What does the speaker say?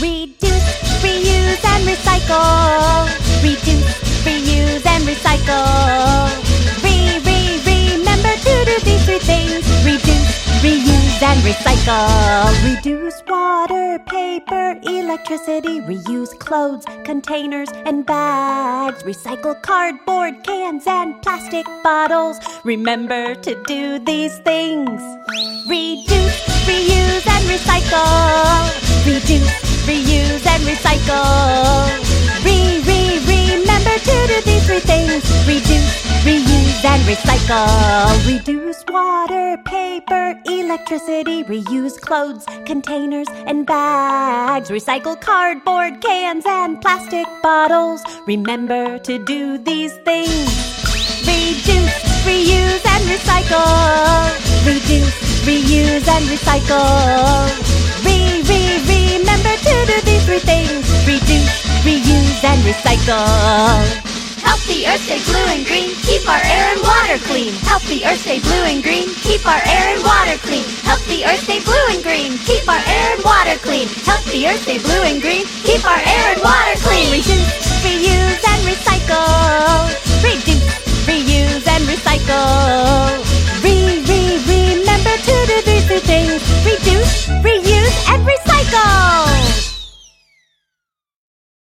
Reduce, reuse, and recycle. Reduce, reuse, and recycle. Re, re, remember to do these three things. Reduce, reuse, and recycle. Reduce water, paper, electricity. Reuse clothes, containers, and bags. Recycle cardboard, cans, and plastic bottles. Remember to do these things. Reduce, reuse, and recycle. Re, re, remember to do these three things. Reduce, reuse, and recycle. Reduce water, paper, electricity. Reuse clothes, containers, and bags. Recycle cardboard, cans, and plastic bottles. Remember to do these things. Reduce, reuse, and recycle. Reduce, reuse, and recycle. Reuse, and recycle. Help the earth stay blue and green. Keep our air and water clean. Help the earth stay blue and green. Keep our air and water clean. Help the earth stay blue and green. Keep our air and water clean. Help the earth stay blue and green. Keep our air and water